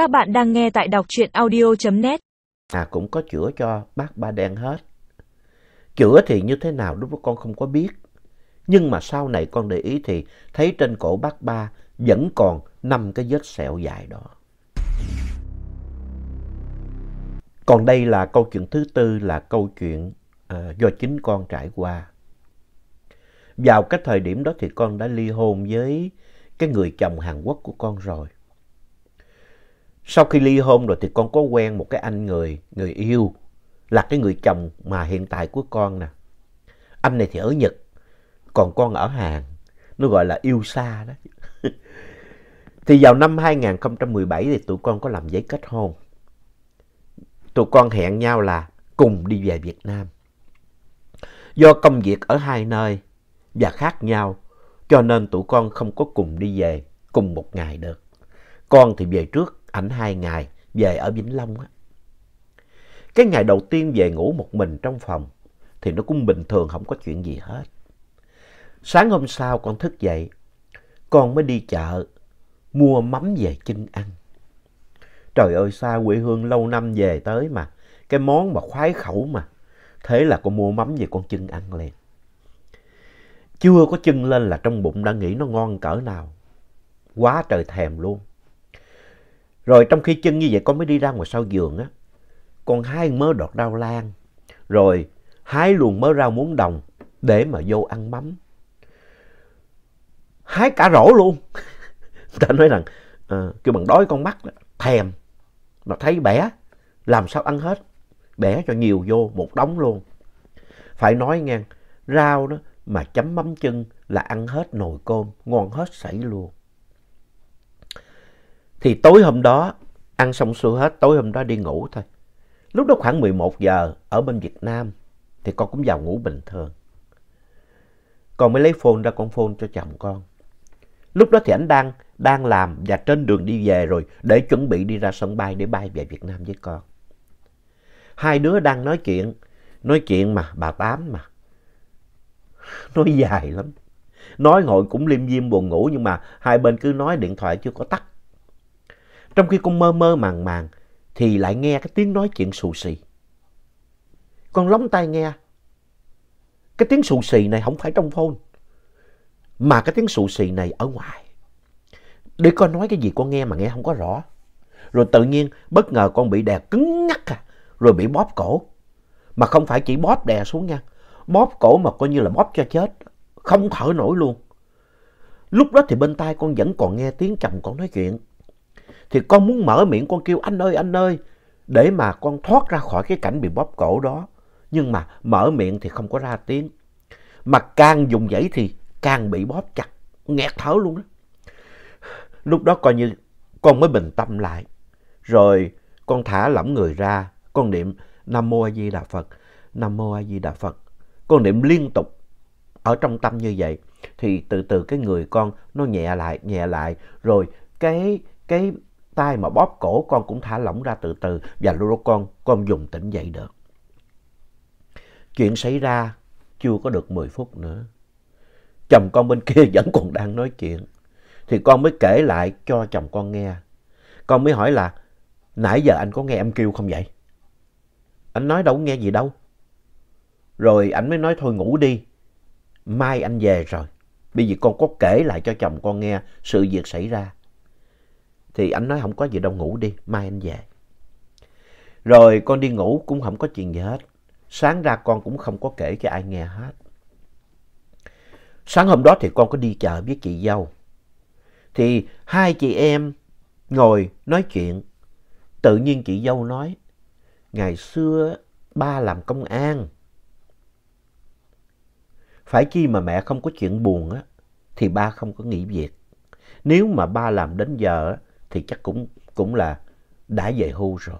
Các bạn đang nghe tại đọc truyện audio.net. À cũng có chữa cho bác ba đen hết. Chữa thì như thế nào lúc đó con không có biết. Nhưng mà sau này con để ý thì thấy trên cổ bác ba vẫn còn năm cái vết sẹo dài đó. Còn đây là câu chuyện thứ tư là câu chuyện à, do chính con trải qua. Vào cái thời điểm đó thì con đã ly hôn với cái người chồng Hàn Quốc của con rồi. Sau khi ly hôn rồi thì con có quen một cái anh người, người yêu là cái người chồng mà hiện tại của con nè. Anh này thì ở Nhật, còn con ở Hàn, nó gọi là yêu xa đó. thì vào năm 2017 thì tụi con có làm giấy kết hôn. Tụi con hẹn nhau là cùng đi về Việt Nam. Do công việc ở hai nơi và khác nhau, cho nên tụi con không có cùng đi về cùng một ngày được. Con thì về trước, ảnh hai ngày, về ở Vĩnh Long á. Cái ngày đầu tiên về ngủ một mình trong phòng thì nó cũng bình thường, không có chuyện gì hết. Sáng hôm sau con thức dậy, con mới đi chợ mua mắm về chưng ăn. Trời ơi xa quê hương lâu năm về tới mà, cái món mà khoái khẩu mà. Thế là con mua mắm về con chưng ăn liền. Chưa có chưng lên là trong bụng đã nghĩ nó ngon cỡ nào. Quá trời thèm luôn. Rồi trong khi chân như vậy con mới đi ra ngoài sau giường á. Con hái mớ đọt rau lan. Rồi hái luôn mớ rau muống đồng để mà vô ăn mắm. Hái cả rổ luôn. ta nói rằng à, kêu bằng đói con mắt thèm. Mà thấy bẻ, làm sao ăn hết. Bẻ cho nhiều vô, một đống luôn. Phải nói nghe, rau đó mà chấm mắm chân là ăn hết nồi cơm, ngon hết sảy luôn. Thì tối hôm đó, ăn xong xuôi hết, tối hôm đó đi ngủ thôi. Lúc đó khoảng 11 giờ ở bên Việt Nam thì con cũng vào ngủ bình thường. Con mới lấy phone ra con phone cho chồng con. Lúc đó thì anh đang, đang làm và trên đường đi về rồi để chuẩn bị đi ra sân bay để bay về Việt Nam với con. Hai đứa đang nói chuyện, nói chuyện mà bà Tám mà. Nói dài lắm. Nói ngồi cũng liêm diêm buồn ngủ nhưng mà hai bên cứ nói điện thoại chưa có tắt. Trong khi con mơ mơ màng màng, thì lại nghe cái tiếng nói chuyện xù xì. Con lóng tai nghe. Cái tiếng xù xì này không phải trong phone. Mà cái tiếng xù xì này ở ngoài. Để con nói cái gì con nghe mà nghe không có rõ. Rồi tự nhiên bất ngờ con bị đè cứng ngắc à. Rồi bị bóp cổ. Mà không phải chỉ bóp đè xuống nha. Bóp cổ mà coi như là bóp cho chết. Không thở nổi luôn. Lúc đó thì bên tai con vẫn còn nghe tiếng chồng con nói chuyện. Thì con muốn mở miệng con kêu anh ơi anh ơi. Để mà con thoát ra khỏi cái cảnh bị bóp cổ đó. Nhưng mà mở miệng thì không có ra tiếng. Mà càng dùng dãy thì càng bị bóp chặt. Nghẹt thở luôn đó. Lúc đó coi như con mới bình tâm lại. Rồi con thả lỏng người ra. Con niệm Nam Mô A Di Đà Phật. Nam Mô A Di Đà Phật. Con niệm liên tục ở trong tâm như vậy. Thì từ từ cái người con nó nhẹ lại, nhẹ lại. Rồi cái, cái tay mà bóp cổ con cũng thả lỏng ra từ từ. Và lúc đó con, con dùng tỉnh dậy được. Chuyện xảy ra chưa có được 10 phút nữa. Chồng con bên kia vẫn còn đang nói chuyện. Thì con mới kể lại cho chồng con nghe. Con mới hỏi là, nãy giờ anh có nghe em kêu không vậy? Anh nói đâu có nghe gì đâu. Rồi anh mới nói thôi ngủ đi. Mai anh về rồi. Bây giờ con có kể lại cho chồng con nghe sự việc xảy ra. Thì anh nói không có gì đâu ngủ đi, mai anh về. Rồi con đi ngủ cũng không có chuyện gì hết. Sáng ra con cũng không có kể cho ai nghe hết. Sáng hôm đó thì con có đi chợ với chị dâu. Thì hai chị em ngồi nói chuyện. Tự nhiên chị dâu nói, ngày xưa ba làm công an. Phải chi mà mẹ không có chuyện buồn á, thì ba không có nghỉ việc. Nếu mà ba làm đến giờ á, thì chắc cũng, cũng là đã về hưu rồi.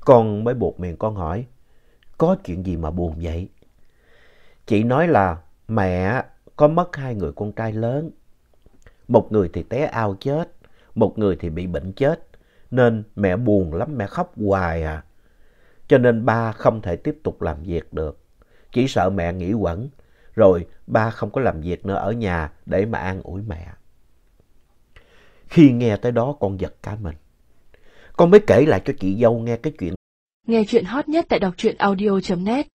Con mới buộc miệng con hỏi, có chuyện gì mà buồn vậy? Chị nói là mẹ có mất hai người con trai lớn. Một người thì té ao chết, một người thì bị bệnh chết. Nên mẹ buồn lắm, mẹ khóc hoài à. Cho nên ba không thể tiếp tục làm việc được. Chỉ sợ mẹ nghỉ quẩn, rồi ba không có làm việc nữa ở nhà để mà an ủi mẹ. Khi nghe tới đó con giật cả mình. Con mới kể lại cho chị dâu nghe cái chuyện. Nghe chuyện hot nhất tại đọc truyện audio.net